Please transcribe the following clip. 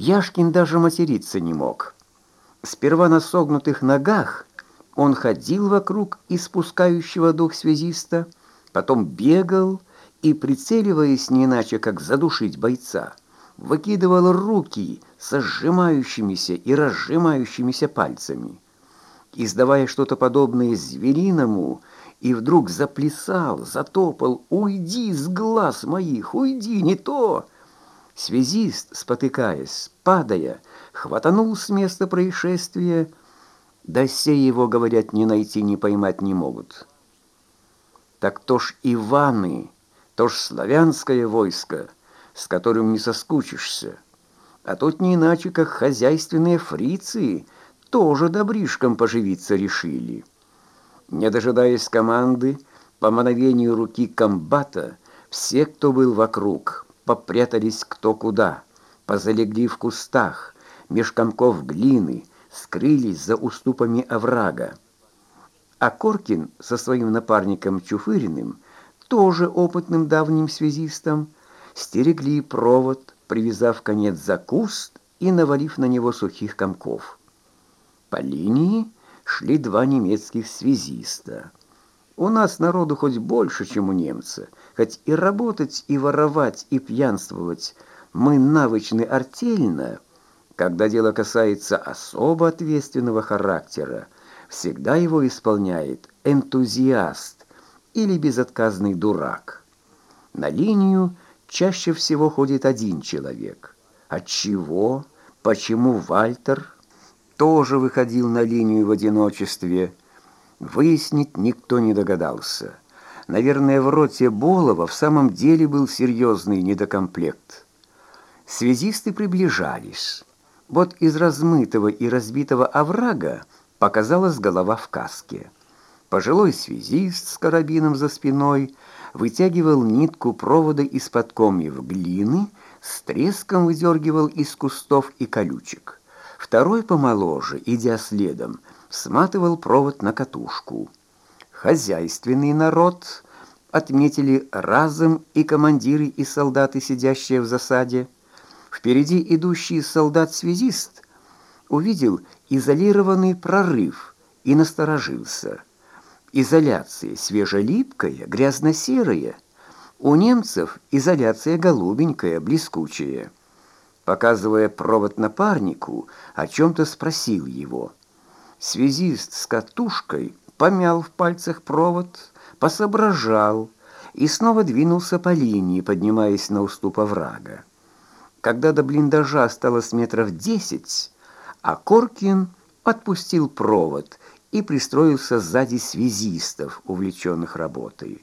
Яшкин даже материться не мог. Сперва на согнутых ногах он ходил вокруг испускающего дух связиста, потом бегал и, прицеливаясь не иначе, как задушить бойца, выкидывал руки со сжимающимися и разжимающимися пальцами. Издавая что-то подобное звериному, и вдруг заплясал, затопал «Уйди с глаз моих! Уйди! Не то!» Связист, спотыкаясь, падая, хватанул с места происшествия, да все его, говорят, не найти, не поймать не могут. Так то ж Иваны, то ж славянское войско, с которым не соскучишься. А тут не иначе, как хозяйственные фрицы тоже добришком поживиться решили. Не дожидаясь команды, по мановению руки комбата, все, кто был вокруг, попрятались кто куда, позалегли в кустах, меж комков глины, скрылись за уступами оврага. А Коркин со своим напарником Чуфыриным, тоже опытным давним связистом, стерегли провод, привязав конец за куст и навалив на него сухих комков. По линии шли два немецких связиста. У нас народу хоть больше, чем у немца, хоть и работать, и воровать, и пьянствовать мы навычны артельно — когда дело касается особо ответственного характера, всегда его исполняет энтузиаст или безотказный дурак. На линию чаще всего ходит один человек. От чего? Почему Вальтер тоже выходил на линию в одиночестве? Выяснить никто не догадался. Наверное, в роте Болова в самом деле был серьезный недокомплект. Связисты приближались. Вот из размытого и разбитого оврага показалась голова в каске. Пожилой связист с карабином за спиной вытягивал нитку провода из-под комьев глины, с треском выдергивал из кустов и колючек. Второй помоложе, идя следом, сматывал провод на катушку. Хозяйственный народ отметили разом и командиры, и солдаты, сидящие в засаде. Впереди идущий солдат-связист увидел изолированный прорыв и насторожился. Изоляция свежелипкая, грязно-серая. У немцев изоляция голубенькая, блескучая. Показывая провод напарнику, о чем-то спросил его. Связист с катушкой помял в пальцах провод, посоображал и снова двинулся по линии, поднимаясь на уступ оврага. Когда до блиндажа осталось метров десять, а Коркин отпустил провод и пристроился сзади связистов, увлеченных работой.